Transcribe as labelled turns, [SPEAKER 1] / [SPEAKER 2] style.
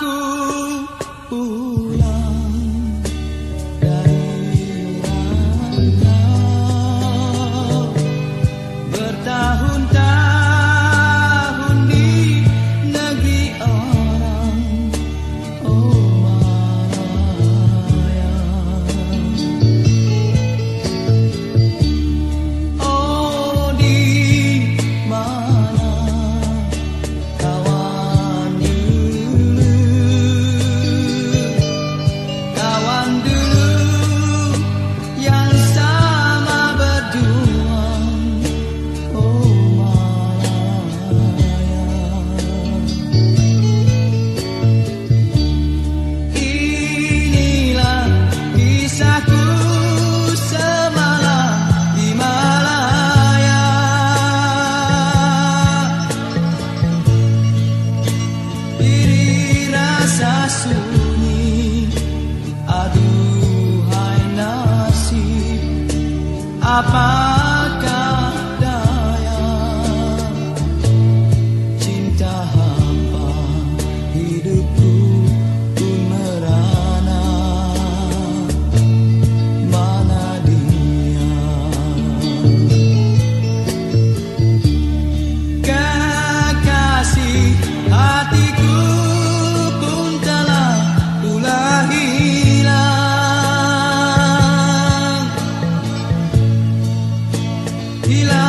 [SPEAKER 1] Ooh. sunyi Aduhai nasib Apa y la